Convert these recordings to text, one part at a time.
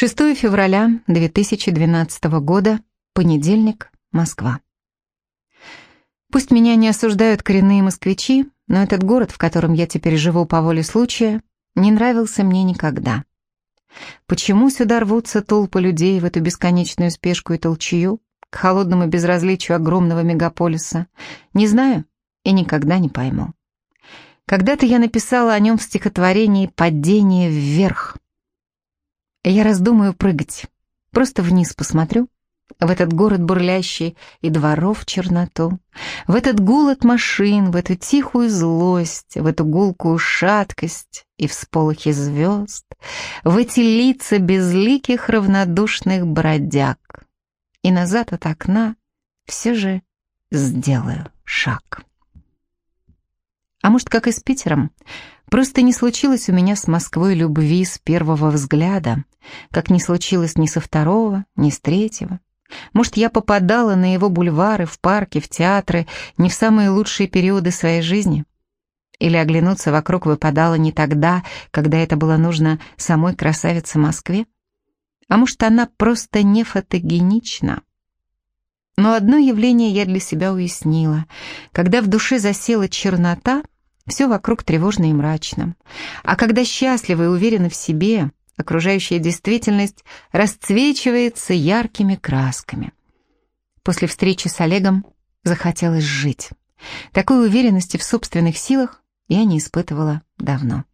6 февраля 2012 года, понедельник, Москва. Пусть меня не осуждают коренные москвичи, но этот город, в котором я теперь живу по воле случая, не нравился мне никогда. Почему сюда рвутся толпы людей в эту бесконечную спешку и толчью, к холодному безразличию огромного мегаполиса, не знаю и никогда не пойму. Когда-то я написала о нем в стихотворении «Падение вверх», я раздумаю прыгать. Просто вниз посмотрю. В этот город бурлящий и дворов черноту. В этот гул от машин, в эту тихую злость, В эту гулкую шаткость и всполохи звезд, В эти лица безликих равнодушных бродяг. И назад от окна все же сделаю шаг. А может, как и с Питером, Просто не случилось у меня с Москвой любви с первого взгляда, как не случилось ни со второго, ни с третьего. Может, я попадала на его бульвары, в парки, в театры не в самые лучшие периоды своей жизни? Или оглянуться вокруг выпадало не тогда, когда это было нужно самой красавице Москве? А может, она просто не фотогенична? Но одно явление я для себя уяснила. Когда в душе засела чернота — все вокруг тревожно и мрачно. А когда счастливы и уверены в себе, окружающая действительность расцвечивается яркими красками. После встречи с Олегом захотелось жить. Такой уверенности в собственных силах я не испытывала давно.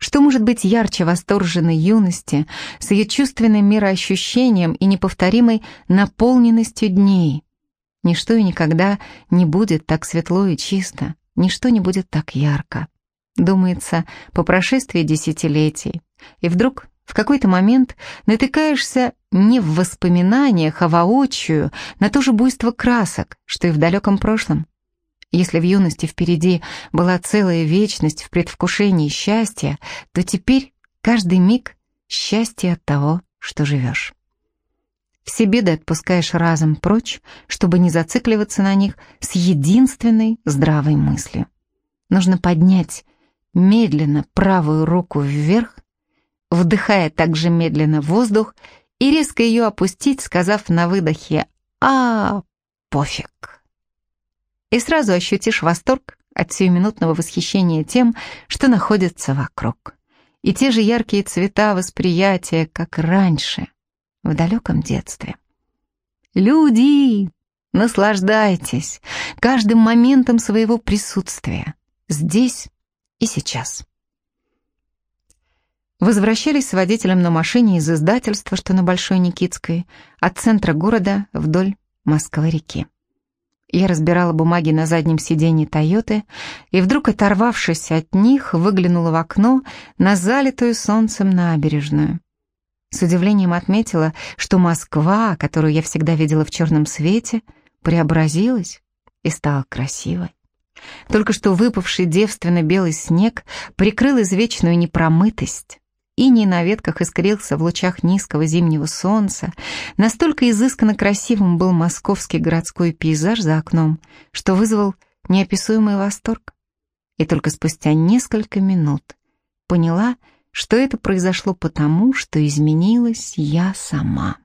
Что может быть ярче восторженной юности с ее чувственным мироощущением и неповторимой наполненностью дней, Ничто и никогда не будет так светло и чисто, ничто не будет так ярко. Думается, по прошествии десятилетий. И вдруг в какой-то момент натыкаешься не в воспоминаниях, а воочию на то же буйство красок, что и в далеком прошлом. Если в юности впереди была целая вечность в предвкушении счастья, то теперь каждый миг — счастье от того, что живешь. Все беды отпускаешь разом прочь, чтобы не зацикливаться на них с единственной здравой мыслью. Нужно поднять медленно правую руку вверх, вдыхая также медленно воздух и резко ее опустить, сказав на выдохе «А, пофиг». И сразу ощутишь восторг от сиюминутного восхищения тем, что находится вокруг. И те же яркие цвета восприятия, как раньше — в далеком детстве. Люди, наслаждайтесь каждым моментом своего присутствия, здесь и сейчас. Возвращались с водителем на машине из издательства, что на Большой Никитской, от центра города вдоль Москвы-реки. Я разбирала бумаги на заднем сиденье «Тойоты» и вдруг, оторвавшись от них, выглянула в окно на залитую солнцем набережную. С удивлением отметила, что Москва, которую я всегда видела в черном свете, преобразилась и стала красивой. Только что выпавший девственно белый снег прикрыл извечную непромытость. Иней на ветках искрился в лучах низкого зимнего солнца. Настолько изысканно красивым был московский городской пейзаж за окном, что вызвал неописуемый восторг. И только спустя несколько минут поняла, что это произошло потому, что изменилась я сама.